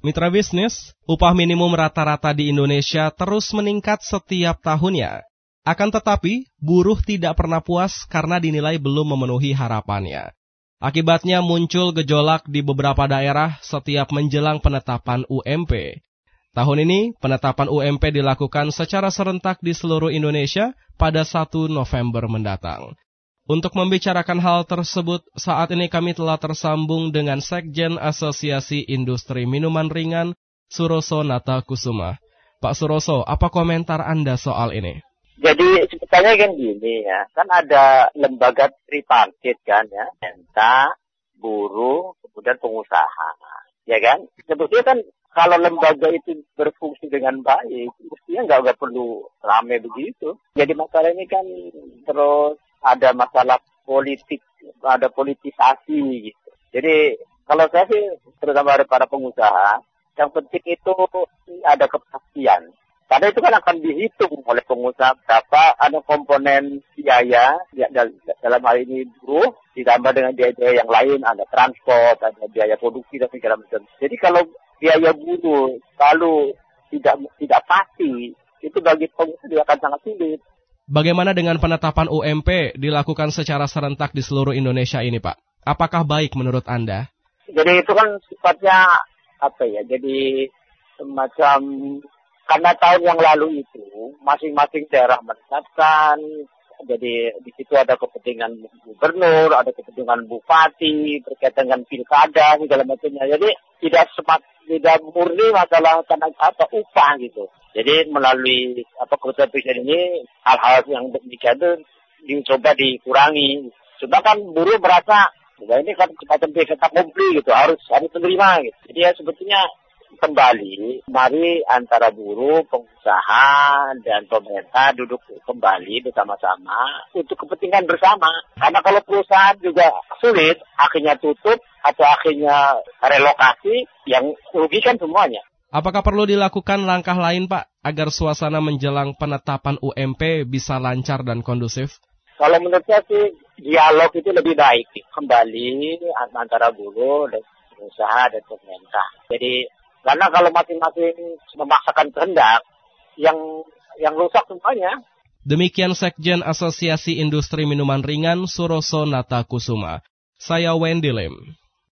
Mitra bisnis, upah minimum rata-rata di Indonesia terus meningkat setiap tahunnya. Akan tetapi, buruh tidak pernah puas karena dinilai belum memenuhi harapannya. Akibatnya muncul gejolak di beberapa daerah setiap menjelang penetapan UMP. Tahun ini, penetapan UMP dilakukan secara serentak di seluruh Indonesia pada 1 November mendatang. Untuk membicarakan hal tersebut, saat ini kami telah tersambung dengan Sekjen Asosiasi Industri Minuman Ringan, Suroso Nata Kusuma. Pak Suroso, apa komentar Anda soal ini? Jadi sebetulnya kan gini ya, kan ada lembaga tripartit kan ya, entah buruh, kemudian pengusaha. Ya kan? Sebetulnya kan kalau lembaga itu berfungsi dengan baik, mestinya nggak, nggak perlu rame begitu. Jadi masalah ini kan terus ada masalah politik, ada politisasi gitu. Jadi kalau saya sih terutama dari para pengusaha, yang penting itu ada kepastian. Karena itu kan akan dihitung oleh pengusaha berapa ada komponen biaya ya, dalam hal ini buruh ditambah dengan biaya-biaya yang lain ada transport, ada biaya produksi dan segala macam. Jadi kalau biaya buruh selalu tidak tidak pasti itu bagi pengusaha akan sangat sulit. Bagaimana dengan penetapan UMP dilakukan secara serentak di seluruh Indonesia ini, Pak? Apakah baik menurut Anda? Jadi itu kan sifatnya apa ya? Jadi semacam karena tahun yang lalu itu masing-masing daerah menetapkan jadi di situ ada kepentingan gubernur, ada kepentingan bupati, berkaitan dengan pilkada segala macamnya. Jadi tidak semak, tidak murni masalah karena apa upah gitu. Jadi melalui apa presiden ini hal-hal yang demikian itu dicoba dikurangi. Coba kan buruh merasa bahwa ini kan semacam kata kompli gitu harus harus menerima gitu. Jadi ya sebetulnya kembali, mari antara buruh, pengusaha, dan pemerintah duduk kembali bersama-sama untuk kepentingan bersama. Karena kalau perusahaan juga sulit, akhirnya tutup atau akhirnya relokasi, yang rugikan semuanya. Apakah perlu dilakukan langkah lain, Pak, agar suasana menjelang penetapan UMP bisa lancar dan kondusif? Kalau menurut saya sih, dialog itu lebih baik kembali antara buruh dan pengusaha dan pemerintah. Jadi karena kalau masing-masing memaksakan kehendak, yang yang rusak semuanya. Demikian Sekjen Asosiasi Industri Minuman Ringan Suroso Nata Kusuma. Saya Wendy Lim.